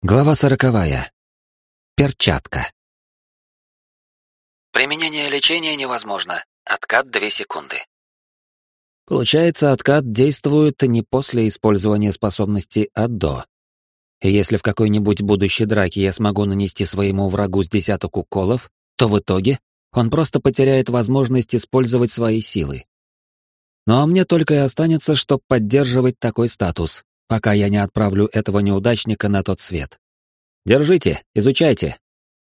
Глава сороковая. Перчатка. Применение лечения невозможно. Откат 2 секунды. Получается, откат действует не после использования способности, а до. И если в какой-нибудь будущей драке я смогу нанести своему врагу с десяток уколов, то в итоге он просто потеряет возможность использовать свои силы. Ну а мне только и останется, что поддерживать такой статус, пока я не отправлю этого неудачника на тот свет. Держите, изучайте.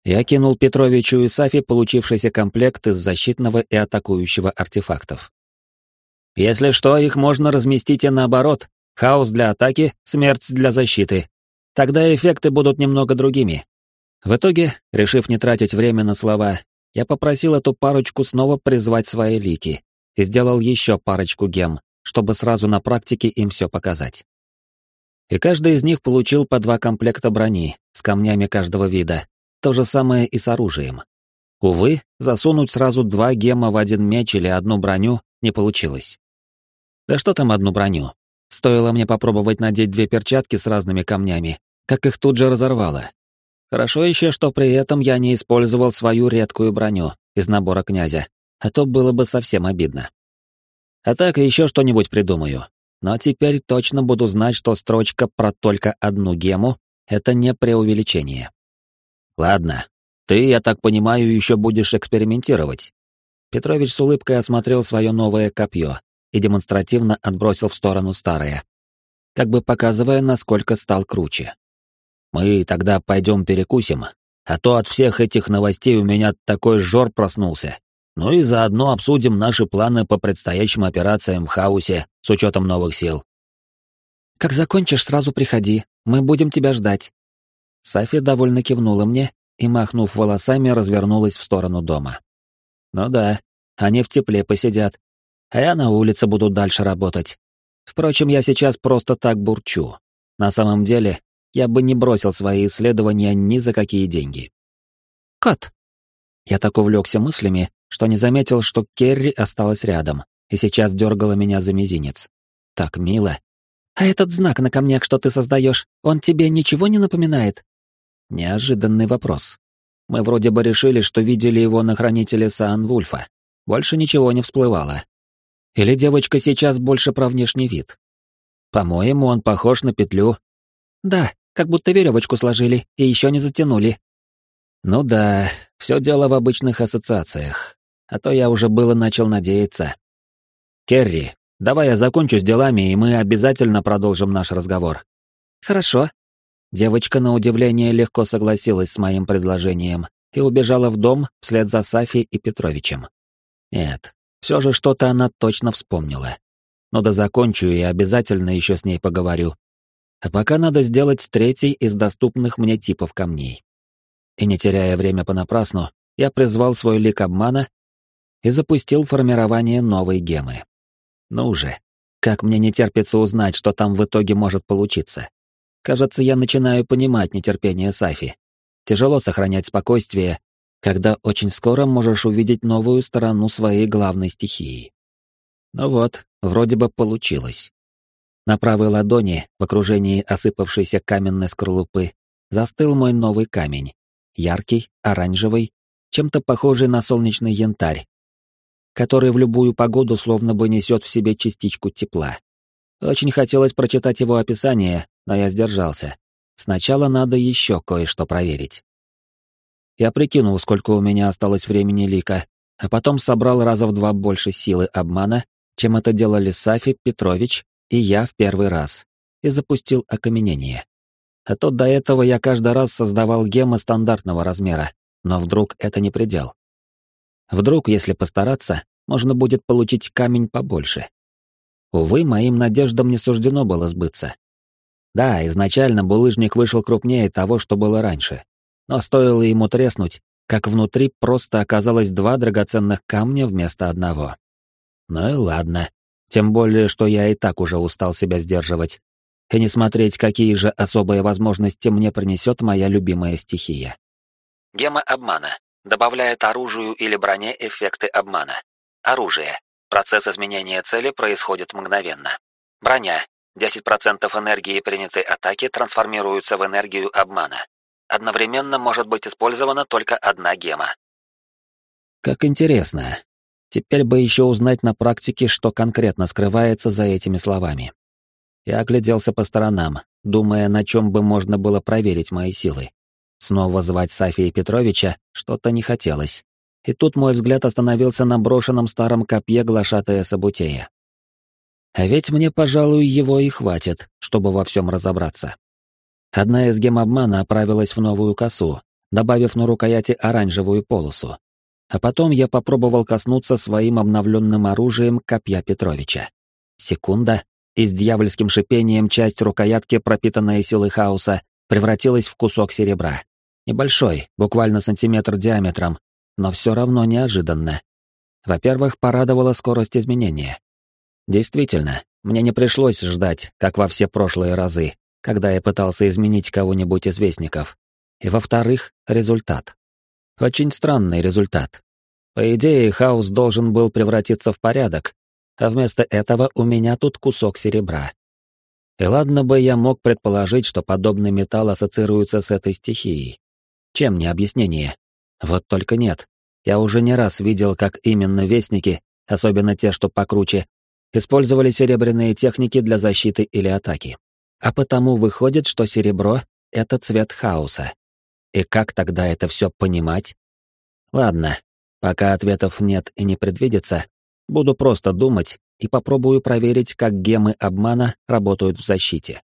Я кинул Петровичу и Сафи получившийся комплект из защитного и атакующего артефактов. Если что, их можно разместить и наоборот. Хаос для атаки, смерть для защиты. Тогда эффекты будут немного другими. В итоге, решив не тратить время на слова, я попросил эту парочку снова призвать свои лики и сделал еще парочку гем, чтобы сразу на практике им все показать и каждый из них получил по два комплекта брони с камнями каждого вида. То же самое и с оружием. Увы, засунуть сразу два гема в один меч или одну броню не получилось. Да что там одну броню? Стоило мне попробовать надеть две перчатки с разными камнями, как их тут же разорвало. Хорошо еще, что при этом я не использовал свою редкую броню из набора князя, а то было бы совсем обидно. А так еще что-нибудь придумаю. Но теперь точно буду знать, что строчка про только одну гему — это не преувеличение. Ладно, ты, я так понимаю, еще будешь экспериментировать. Петрович с улыбкой осмотрел свое новое копье и демонстративно отбросил в сторону старое, как бы показывая, насколько стал круче. Мы тогда пойдем перекусим, а то от всех этих новостей у меня такой жор проснулся, ну и заодно обсудим наши планы по предстоящим операциям в хаосе с учетом новых сил. Как закончишь, сразу приходи, мы будем тебя ждать. Сафи довольно кивнула мне и, махнув волосами, развернулась в сторону дома. Ну да, они в тепле посидят, а я на улице буду дальше работать. Впрочем, я сейчас просто так бурчу. На самом деле, я бы не бросил свои исследования ни за какие деньги. Кот. Я так увлекся мыслями, что не заметил, что Керри осталась рядом и сейчас дергала меня за мизинец. Так мило. «А этот знак на камнях, что ты создаешь, он тебе ничего не напоминает?» Неожиданный вопрос. Мы вроде бы решили, что видели его на хранителе Саан-Вульфа. Больше ничего не всплывало. Или девочка сейчас больше про внешний вид? По-моему, он похож на петлю. Да, как будто веревочку сложили и еще не затянули. Ну да, все дело в обычных ассоциациях а то я уже было начал надеяться. Керри, давай я закончу с делами, и мы обязательно продолжим наш разговор. Хорошо. Девочка на удивление легко согласилась с моим предложением и убежала в дом вслед за Сафи и Петровичем. Нет, все же что-то она точно вспомнила. Но да закончу и обязательно еще с ней поговорю. А пока надо сделать третий из доступных мне типов камней. И не теряя время понапрасну, я призвал свой лик обмана и запустил формирование новой гемы. Ну уже, как мне не терпится узнать, что там в итоге может получиться. Кажется, я начинаю понимать нетерпение Сафи. Тяжело сохранять спокойствие, когда очень скоро можешь увидеть новую сторону своей главной стихии. Ну вот, вроде бы получилось. На правой ладони, в окружении осыпавшейся каменной скорлупы, застыл мой новый камень. Яркий, оранжевый, чем-то похожий на солнечный янтарь, который в любую погоду словно бы несет в себе частичку тепла. Очень хотелось прочитать его описание, но я сдержался. Сначала надо еще кое-что проверить. Я прикинул, сколько у меня осталось времени лика, а потом собрал раза в два больше силы обмана, чем это делали Сафи, Петрович и я в первый раз, и запустил окаменение. А то до этого я каждый раз создавал гемы стандартного размера, но вдруг это не предел. Вдруг, если постараться, можно будет получить камень побольше. Увы, моим надеждам не суждено было сбыться. Да, изначально булыжник вышел крупнее того, что было раньше. Но стоило ему треснуть, как внутри просто оказалось два драгоценных камня вместо одного. Ну и ладно. Тем более, что я и так уже устал себя сдерживать. И не смотреть, какие же особые возможности мне принесет моя любимая стихия. Гема обмана. Добавляет оружию или броне эффекты обмана. Оружие. Процесс изменения цели происходит мгновенно. Броня. 10% энергии принятой атаки трансформируются в энергию обмана. Одновременно может быть использована только одна гема. Как интересно. Теперь бы еще узнать на практике, что конкретно скрывается за этими словами. Я огляделся по сторонам, думая, на чем бы можно было проверить мои силы. Снова звать Сафия Петровича что-то не хотелось. И тут мой взгляд остановился на брошенном старом копье глашатая Сабутея. А ведь мне, пожалуй, его и хватит, чтобы во всем разобраться. Одна из гем обмана оправилась в новую косу, добавив на рукояти оранжевую полосу. А потом я попробовал коснуться своим обновленным оружием копья Петровича. Секунда, и с дьявольским шипением часть рукоятки, пропитанная силой хаоса, превратилась в кусок серебра. Небольшой, буквально сантиметр диаметром, но все равно неожиданно. Во-первых, порадовала скорость изменения. Действительно, мне не пришлось ждать, как во все прошлые разы, когда я пытался изменить кого-нибудь из вестников. И во-вторых, результат. Очень странный результат. По идее, хаос должен был превратиться в порядок, а вместо этого у меня тут кусок серебра. И ладно бы я мог предположить, что подобный металл ассоциируется с этой стихией. Чем не объяснение? Вот только нет. Я уже не раз видел, как именно вестники, особенно те, что покруче, использовали серебряные техники для защиты или атаки. А потому выходит, что серебро — это цвет хаоса. И как тогда это все понимать? Ладно, пока ответов нет и не предвидится, буду просто думать и попробую проверить, как гемы обмана работают в защите.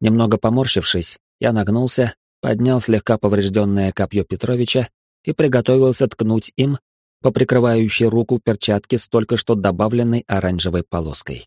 Немного поморщившись, я нагнулся поднял слегка поврежденное копье Петровича и приготовился ткнуть им по прикрывающей руку перчатки с только что добавленной оранжевой полоской.